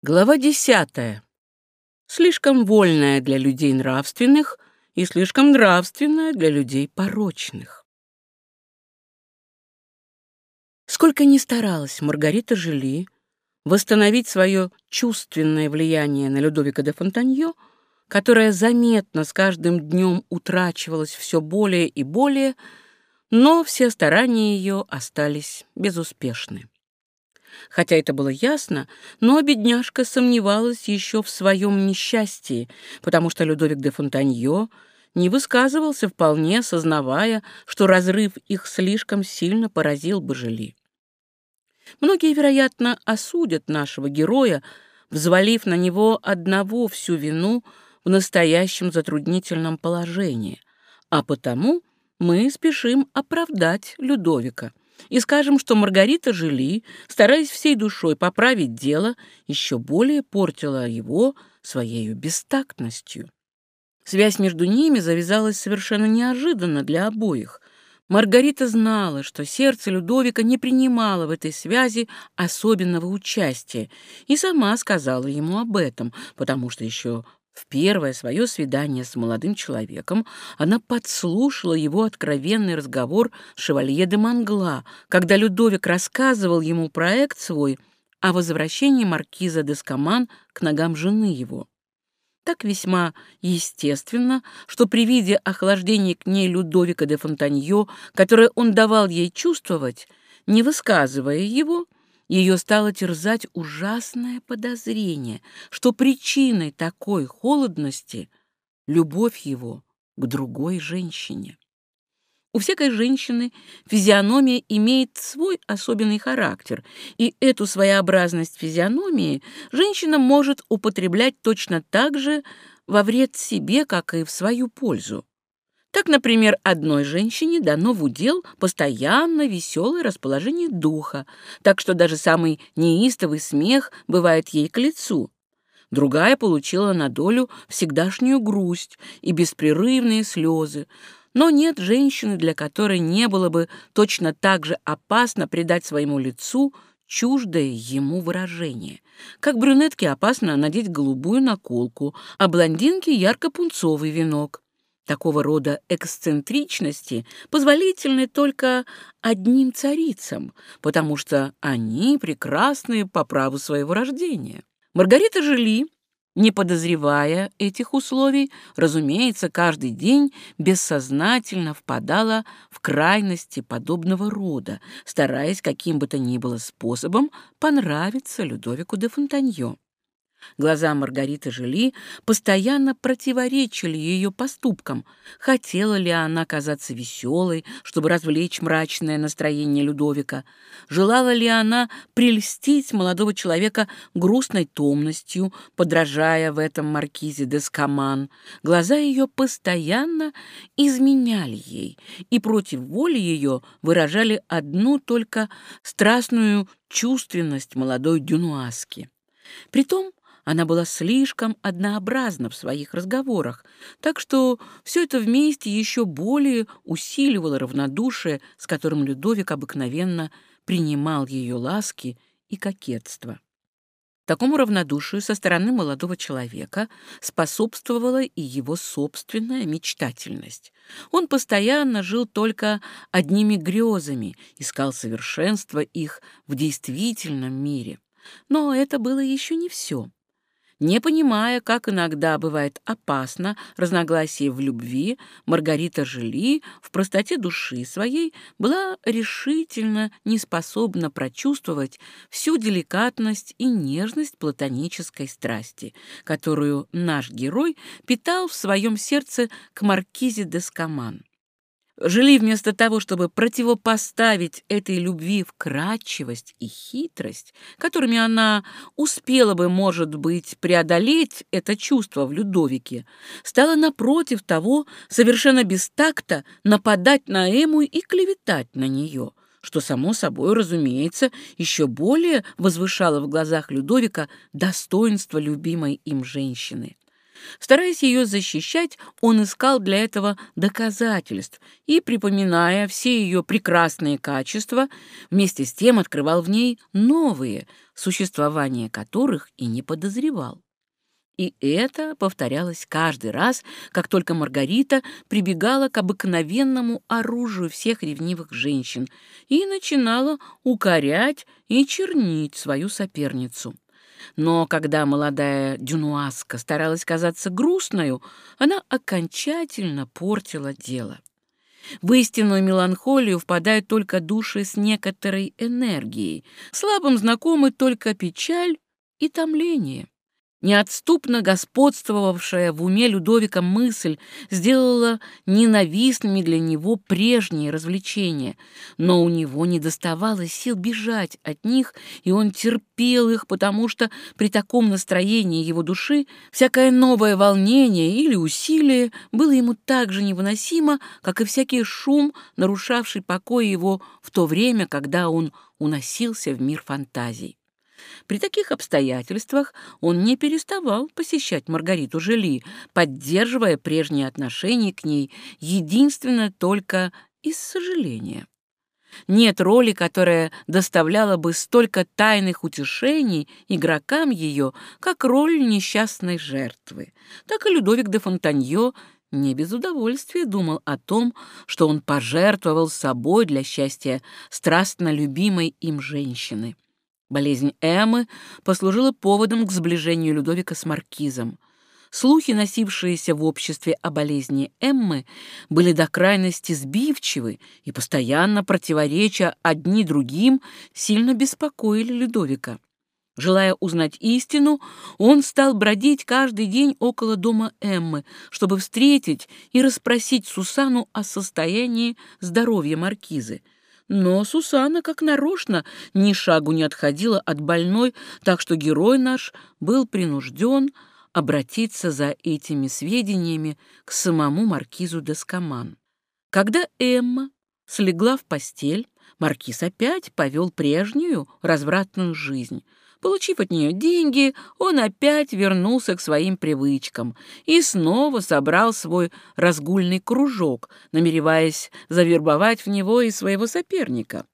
Глава десятая. Слишком вольная для людей нравственных и слишком нравственная для людей порочных. Сколько ни старалась Маргарита Жили восстановить свое чувственное влияние на Людовика де Фонтаньо, которое заметно с каждым днем утрачивалось все более и более, но все старания ее остались безуспешны. Хотя это было ясно, но бедняжка сомневалась еще в своем несчастье, потому что Людовик де Фонтаньо не высказывался вполне, сознавая, что разрыв их слишком сильно поразил Бажели. Многие, вероятно, осудят нашего героя, взвалив на него одного всю вину в настоящем затруднительном положении, а потому мы спешим оправдать Людовика — и скажем, что Маргарита Жили, стараясь всей душой поправить дело, еще более портила его своей бестактностью. Связь между ними завязалась совершенно неожиданно для обоих. Маргарита знала, что сердце Людовика не принимало в этой связи особенного участия, и сама сказала ему об этом, потому что еще в первое свое свидание с молодым человеком она подслушала его откровенный разговор с шевалье де Мангла, когда Людовик рассказывал ему проект свой о возвращении маркиза де Скаман к ногам жены его. Так весьма естественно, что при виде охлаждения к ней Людовика де Фонтаньо, которое он давал ей чувствовать, не высказывая его, ее стало терзать ужасное подозрение, что причиной такой холодности — любовь его к другой женщине. У всякой женщины физиономия имеет свой особенный характер, и эту своеобразность физиономии женщина может употреблять точно так же во вред себе, как и в свою пользу. Так, например, одной женщине дано в удел постоянно веселое расположение духа, так что даже самый неистовый смех бывает ей к лицу. Другая получила на долю всегдашнюю грусть и беспрерывные слезы, но нет женщины, для которой не было бы точно так же опасно придать своему лицу чуждое ему выражение. Как брюнетке опасно надеть голубую наколку, а блондинке ярко-пунцовый венок. Такого рода эксцентричности позволительны только одним царицам, потому что они прекрасны по праву своего рождения. Маргарита Жили, не подозревая этих условий, разумеется, каждый день бессознательно впадала в крайности подобного рода, стараясь каким бы то ни было способом понравиться Людовику де Фонтаньо. Глаза Маргариты Жили постоянно противоречили ее поступкам. Хотела ли она казаться веселой, чтобы развлечь мрачное настроение Людовика? Желала ли она прельстить молодого человека грустной томностью, подражая в этом маркизе де Скаман? Глаза ее постоянно изменяли ей и против воли ее выражали одну только страстную чувственность молодой дюнуаски. Притом она была слишком однообразна в своих разговорах, так что все это вместе еще более усиливало равнодушие, с которым Людовик обыкновенно принимал ее ласки и кокетство. Такому равнодушию со стороны молодого человека способствовала и его собственная мечтательность. Он постоянно жил только одними грезами, искал совершенства их в действительном мире. Но это было еще не все. Не понимая, как иногда бывает опасно разногласие в любви, Маргарита Жили в простоте души своей была решительно не способна прочувствовать всю деликатность и нежность платонической страсти, которую наш герой питал в своем сердце к маркизе де Скаман. Жили вместо того, чтобы противопоставить этой любви вкрадчивость и хитрость, которыми она успела бы, может быть, преодолеть это чувство в Людовике, стала напротив того совершенно без такта нападать на Эму и клеветать на нее, что, само собой, разумеется, еще более возвышало в глазах Людовика достоинство любимой им женщины. Стараясь ее защищать, он искал для этого доказательств и, припоминая все ее прекрасные качества, вместе с тем открывал в ней новые, существование которых и не подозревал. И это повторялось каждый раз, как только Маргарита прибегала к обыкновенному оружию всех ревнивых женщин и начинала укорять и чернить свою соперницу. Но когда молодая дюнуаска старалась казаться грустною, она окончательно портила дело. В истинную меланхолию впадают только души с некоторой энергией, слабым знакомы только печаль и томление. Неотступно господствовавшая в уме Людовика мысль сделала ненавистными для него прежние развлечения, но у него не доставало сил бежать от них, и он терпел их, потому что при таком настроении его души всякое новое волнение или усилие было ему так же невыносимо, как и всякий шум, нарушавший покой его в то время, когда он уносился в мир фантазий. При таких обстоятельствах он не переставал посещать Маргариту Жили, поддерживая прежние отношения к ней единственно только из сожаления. Нет роли, которая доставляла бы столько тайных утешений игрокам ее, как роль несчастной жертвы. Так и Людовик де Фонтаньо не без удовольствия думал о том, что он пожертвовал собой для счастья страстно любимой им женщины. Болезнь Эммы послужила поводом к сближению Людовика с маркизом. Слухи, носившиеся в обществе о болезни Эммы, были до крайности сбивчивы и, постоянно противореча одни другим, сильно беспокоили Людовика. Желая узнать истину, он стал бродить каждый день около дома Эммы, чтобы встретить и расспросить Сусану о состоянии здоровья маркизы — но Сусана, как нарочно, ни шагу не отходила от больной, так что герой наш был принужден обратиться за этими сведениями к самому маркизу Дескоман. Когда Эмма слегла в постель, маркиз опять повел прежнюю развратную жизнь — Получив от нее деньги, он опять вернулся к своим привычкам и снова собрал свой разгульный кружок, намереваясь завербовать в него и своего соперника.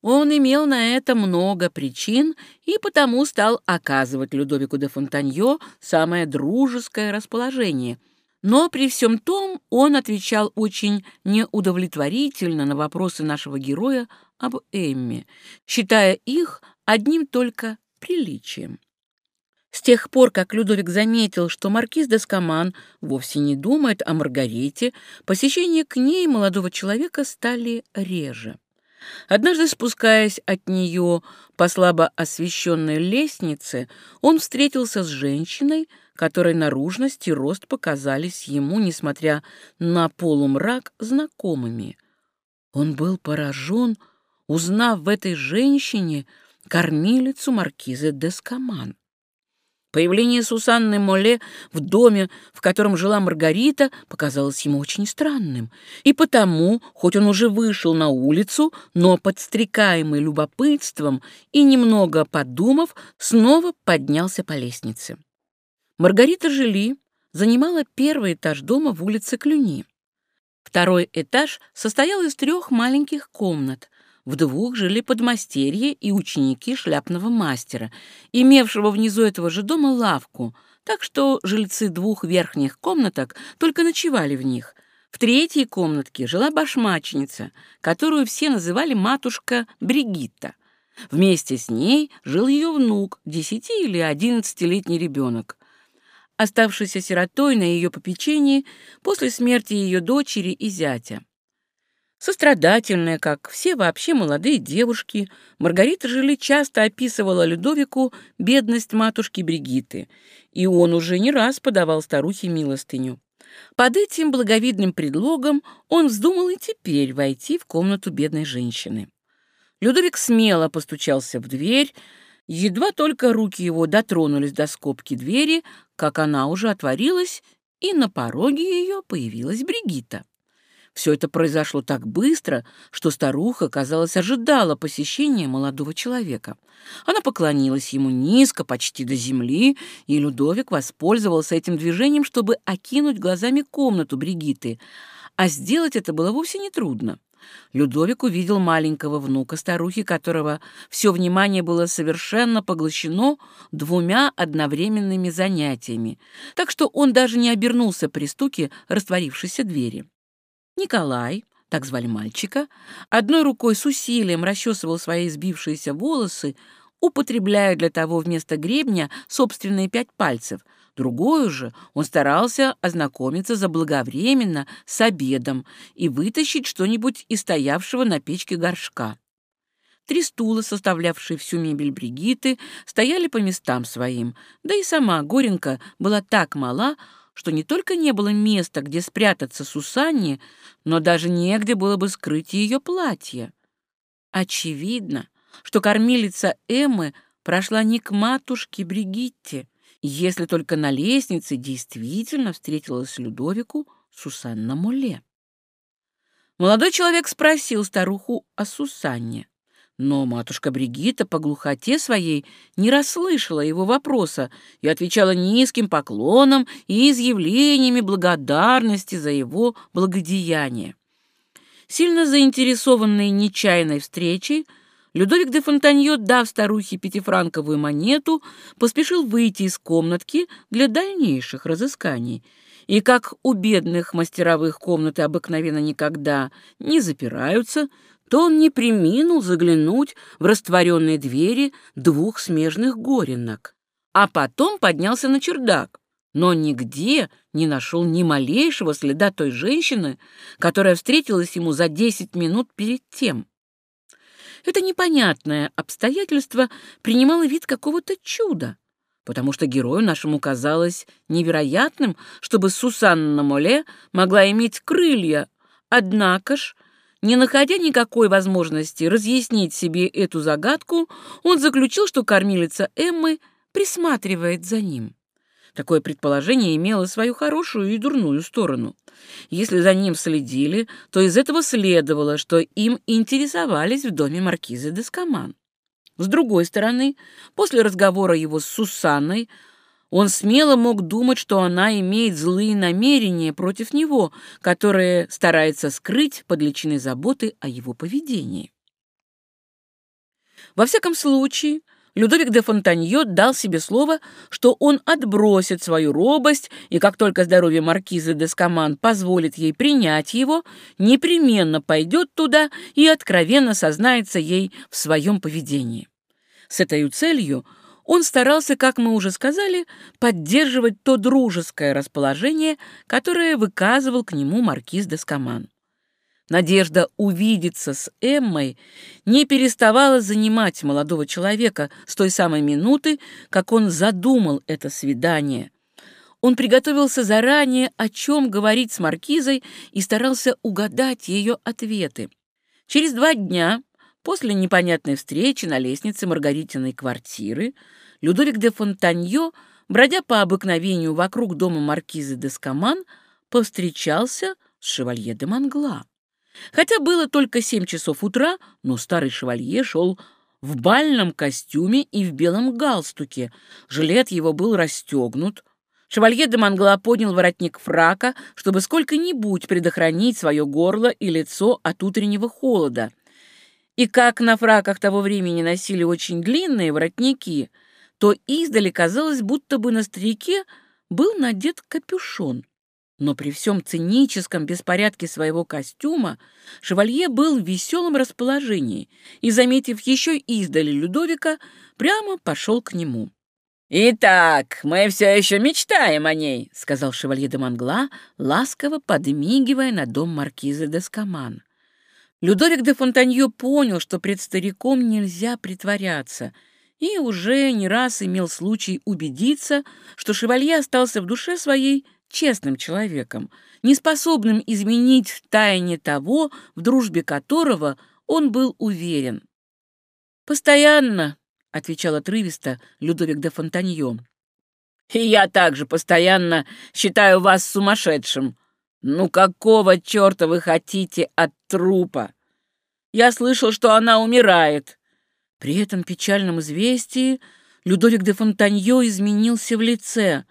Он имел на это много причин и потому стал оказывать Людовику де Фонтаньо самое дружеское расположение. Но при всем том он отвечал очень неудовлетворительно на вопросы нашего героя об Эмме, считая их одним только приличием. С тех пор, как Людовик заметил, что маркиз де Скаман вовсе не думает о Маргарите, посещения к ней молодого человека стали реже. Однажды, спускаясь от нее по слабо освещенной лестнице, он встретился с женщиной, которой наружность и рост показались ему, несмотря на полумрак, знакомыми. Он был поражен, узнав в этой женщине — кормилицу маркизы Дескоман. Появление Сусанны Моле в доме, в котором жила Маргарита, показалось ему очень странным, и потому, хоть он уже вышел на улицу, но подстрекаемый любопытством и немного подумав, снова поднялся по лестнице. Маргарита Жили занимала первый этаж дома в улице Клюни. Второй этаж состоял из трех маленьких комнат, в двух жили подмастерье и ученики шляпного мастера, имевшего внизу этого же дома лавку, так что жильцы двух верхних комнаток только ночевали в них. В третьей комнатке жила башмачница, которую все называли матушка Бригитта. Вместе с ней жил ее внук, десяти- или одиннадцатилетний ребенок. Оставшийся сиротой на ее попечении после смерти ее дочери и зятя. Сострадательная, как все вообще молодые девушки, Маргарита Жили часто описывала Людовику бедность матушки Бригиты, и он уже не раз подавал старухе милостыню. Под этим благовидным предлогом он вздумал и теперь войти в комнату бедной женщины. Людовик смело постучался в дверь, едва только руки его дотронулись до скобки двери, как она уже отворилась, и на пороге ее появилась Бригита. Все это произошло так быстро, что старуха, казалось, ожидала посещения молодого человека. Она поклонилась ему низко, почти до земли, и Людовик воспользовался этим движением, чтобы окинуть глазами комнату Бригиты. А сделать это было вовсе не трудно. Людовик увидел маленького внука старухи, которого все внимание было совершенно поглощено двумя одновременными занятиями, так что он даже не обернулся при стуке растворившейся двери. Николай, так звали мальчика, одной рукой с усилием расчесывал свои сбившиеся волосы, употребляя для того вместо гребня собственные пять пальцев. Другую же он старался ознакомиться заблаговременно с обедом и вытащить что-нибудь из стоявшего на печке горшка. Три стула, составлявшие всю мебель Бригиты, стояли по местам своим, да и сама Горенко была так мала, что не только не было места, где спрятаться Сусанне, но даже негде было бы скрыть ее платье. Очевидно, что кормилица Эммы прошла не к матушке Бригитте, если только на лестнице действительно встретилась Людовику Сусанна Моле. Молодой человек спросил старуху о Сусанне. Но матушка Бригитта по глухоте своей не расслышала его вопроса и отвечала низким поклоном и изъявлениями благодарности за его благодеяние. Сильно заинтересованный нечаянной встречей, Людовик де Фонтаньо, дав старухе пятифранковую монету, поспешил выйти из комнатки для дальнейших разысканий. И как у бедных мастеровых комнаты обыкновенно никогда не запираются, то он не приминул заглянуть в растворенные двери двух смежных горенок, а потом поднялся на чердак, но нигде не нашел ни малейшего следа той женщины, которая встретилась ему за десять минут перед тем. Это непонятное обстоятельство принимало вид какого-то чуда, потому что герою нашему казалось невероятным, чтобы Сусанна Моле могла иметь крылья, однако ж не находя никакой возможности разъяснить себе эту загадку, он заключил, что кормилица Эммы присматривает за ним. Такое предположение имело свою хорошую и дурную сторону. Если за ним следили, то из этого следовало, что им интересовались в доме маркизы Дескоман. С другой стороны, после разговора его с Сусанной, он смело мог думать, что она имеет злые намерения против него, которые старается скрыть под личиной заботы о его поведении. Во всяком случае, Людовик де Фонтаньо дал себе слово, что он отбросит свою робость, и как только здоровье маркизы де Скаман позволит ей принять его, непременно пойдет туда и откровенно сознается ей в своем поведении. С этой целью он старался, как мы уже сказали, поддерживать то дружеское расположение, которое выказывал к нему маркиз де Скаман. Надежда увидеться с Эммой не переставала занимать молодого человека с той самой минуты, как он задумал это свидание. Он приготовился заранее, о чем говорить с маркизой, и старался угадать ее ответы. Через два дня После непонятной встречи на лестнице Маргаритиной квартиры Людовик де Фонтаньо, бродя по обыкновению вокруг дома маркизы де Скаман, повстречался с шевалье де Мангла. Хотя было только семь часов утра, но старый шевалье шел в бальном костюме и в белом галстуке. Жилет его был расстегнут. Шевалье де Мангла поднял воротник фрака, чтобы сколько-нибудь предохранить свое горло и лицо от утреннего холода — и как на фраках того времени носили очень длинные воротники, то издали казалось, будто бы на старике был надет капюшон. Но при всем циническом беспорядке своего костюма шевалье был в веселом расположении и, заметив еще издали Людовика, прямо пошел к нему. «Итак, мы все еще мечтаем о ней», — сказал шевалье де Мангла, ласково подмигивая на дом маркиза де Скаман. Людовик де Фонтанье понял, что пред стариком нельзя притворяться, и уже не раз имел случай убедиться, что шевалье остался в душе своей честным человеком, неспособным изменить в тайне того, в дружбе которого он был уверен. «Постоянно», — отвечал отрывисто Людовик де Фонтанье. «И я также постоянно считаю вас сумасшедшим», Ну какого черта вы хотите от трупа? Я слышал, что она умирает. При этом печальном известии Людовик де Фонтаньо изменился в лице.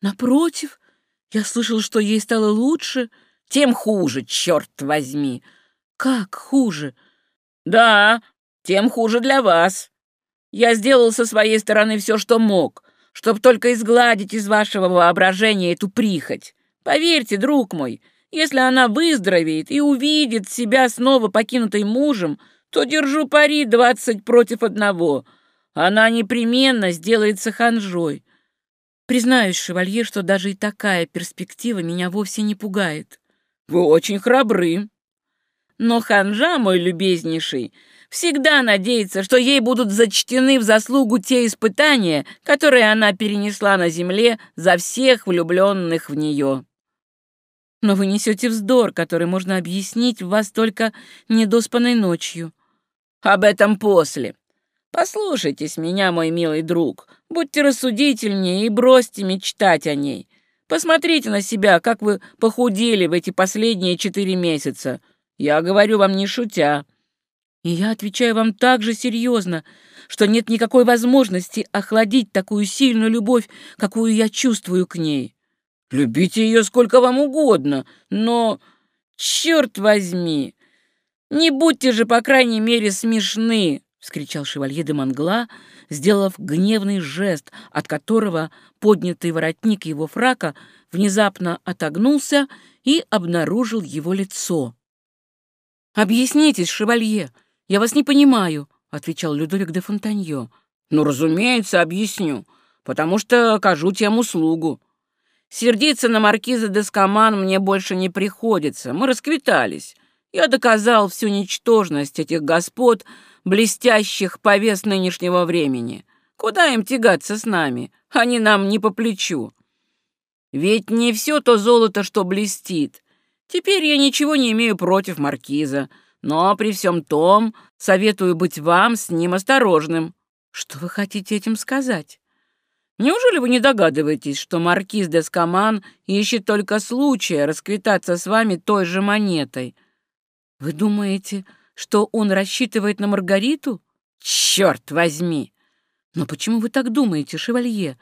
Напротив, я слышал, что ей стало лучше. Тем хуже, черт возьми. Как хуже? Да, тем хуже для вас. Я сделал со своей стороны все, что мог, чтобы только изгладить из вашего воображения эту прихоть. Поверьте, друг мой, если она выздоровеет и увидит себя снова покинутой мужем, то держу пари двадцать против одного. Она непременно сделается ханжой. Признаюсь, шевалье, что даже и такая перспектива меня вовсе не пугает. Вы очень храбры. Но ханжа, мой любезнейший, всегда надеется, что ей будут зачтены в заслугу те испытания, которые она перенесла на земле за всех влюбленных в нее. Но вы несете вздор, который можно объяснить в вас только недоспанной ночью. Об этом после. Послушайтесь меня, мой милый друг, будьте рассудительнее и бросьте мечтать о ней. Посмотрите на себя, как вы похудели в эти последние четыре месяца. Я говорю вам не шутя. И я отвечаю вам так же серьезно, что нет никакой возможности охладить такую сильную любовь, какую я чувствую к ней. Любите ее сколько вам угодно, но, черт возьми, не будьте же, по крайней мере, смешны, — вскричал шевалье де Мангла, сделав гневный жест, от которого поднятый воротник его фрака внезапно отогнулся и обнаружил его лицо. «Объяснитесь, шевалье, я вас не понимаю», — отвечал Людовик де Фонтаньо. «Ну, разумеется, объясню, потому что окажу тем услугу. Сердиться на маркиза де Скаман мне больше не приходится, мы расквитались. Я доказал всю ничтожность этих господ, блестящих повес нынешнего времени. Куда им тягаться с нами? Они нам не по плечу. Ведь не все то золото, что блестит, Теперь я ничего не имею против маркиза, но при всем том советую быть вам с ним осторожным. Что вы хотите этим сказать? Неужели вы не догадываетесь, что маркиз де Скаман ищет только случая расквитаться с вами той же монетой? Вы думаете, что он рассчитывает на Маргариту? Черт возьми! Но почему вы так думаете, шевалье?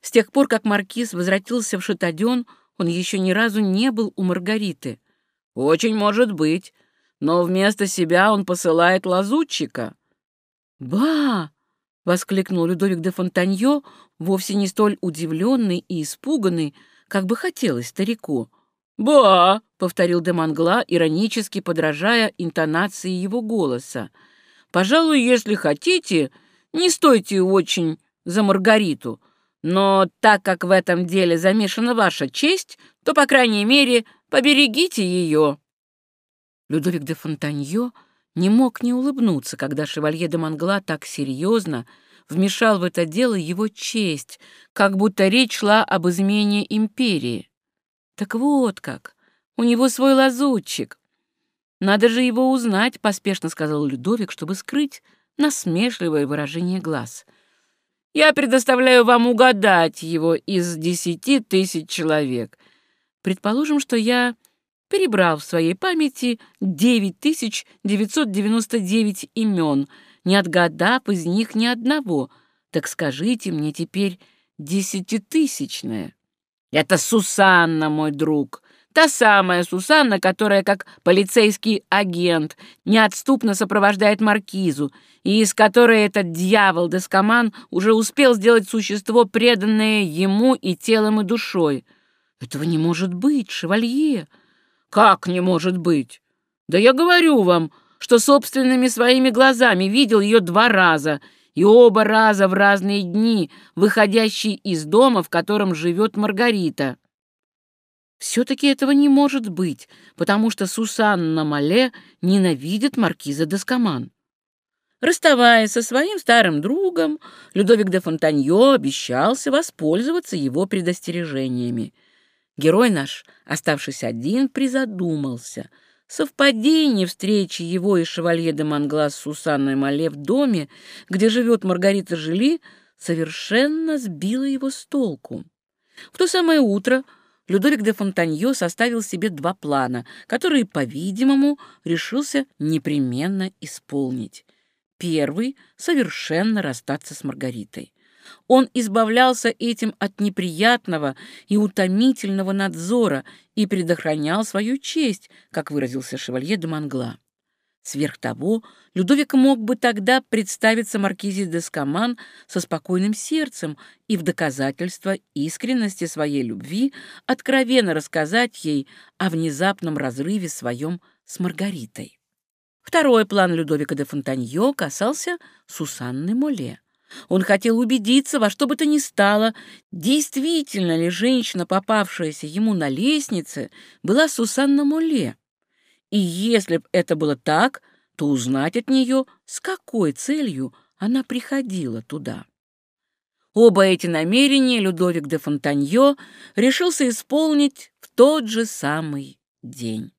С тех пор, как маркиз возвратился в Шатаден, он еще ни разу не был у Маргариты. Очень может быть, но вместо себя он посылает лазутчика. «Ба!» — воскликнул Людовик де Фонтаньо, вовсе не столь удивленный и испуганный, как бы хотелось старику. «Ба!» — повторил де Мангла, иронически подражая интонации его голоса. «Пожалуй, если хотите, не стойте очень за Маргариту. Но так как в этом деле замешана ваша честь, то, по крайней мере, поберегите ее». Людовик де Фонтаньо не мог не улыбнуться, когда шевалье де Мангла так серьезно вмешал в это дело его честь, как будто речь шла об измене империи. Так вот как, у него свой лазутчик. Надо же его узнать, поспешно сказал Людовик, чтобы скрыть насмешливое выражение глаз — я предоставляю вам угадать его из десяти тысяч человек. Предположим, что я перебрал в своей памяти 9999 имен, не отгадав из них ни одного. Так скажите мне теперь десятитысячное. Это Сусанна, мой друг. Та самая Сусанна, которая, как полицейский агент, неотступно сопровождает маркизу, и из которой этот дьявол Дескоман уже успел сделать существо, преданное ему и телом, и душой. Этого не может быть, шевалье. Как не может быть? Да я говорю вам, что собственными своими глазами видел ее два раза, и оба раза в разные дни, выходящий из дома, в котором живет Маргарита. Все-таки этого не может быть, потому что Сусанна Мале ненавидит маркиза Доскоман. Расставаясь со своим старым другом, Людовик де Фонтаньо обещался воспользоваться его предостережениями. Герой наш, оставшись один, призадумался. Совпадение встречи его и шевалье де Манглас с Сусанной Мале в доме, где живет Маргарита Жили, совершенно сбило его с толку. В то самое утро Людовик де Фонтаньо составил себе два плана, которые, по-видимому, решился непременно исполнить. Первый — совершенно расстаться с Маргаритой. Он избавлялся этим от неприятного и утомительного надзора и предохранял свою честь, как выразился шевалье де Мангла. Сверх того, Людовик мог бы тогда представиться маркизе де Скаман со спокойным сердцем и в доказательство искренности своей любви откровенно рассказать ей о внезапном разрыве своем с Маргаритой. Второй план Людовика де Фонтаньо касался Сусанны Моле. Он хотел убедиться во что бы то ни стало, действительно ли женщина, попавшаяся ему на лестнице, была Сусанна Моле. И если б это было так, то узнать от нее, с какой целью она приходила туда. Оба эти намерения Людовик де Фонтаньо решился исполнить в тот же самый день.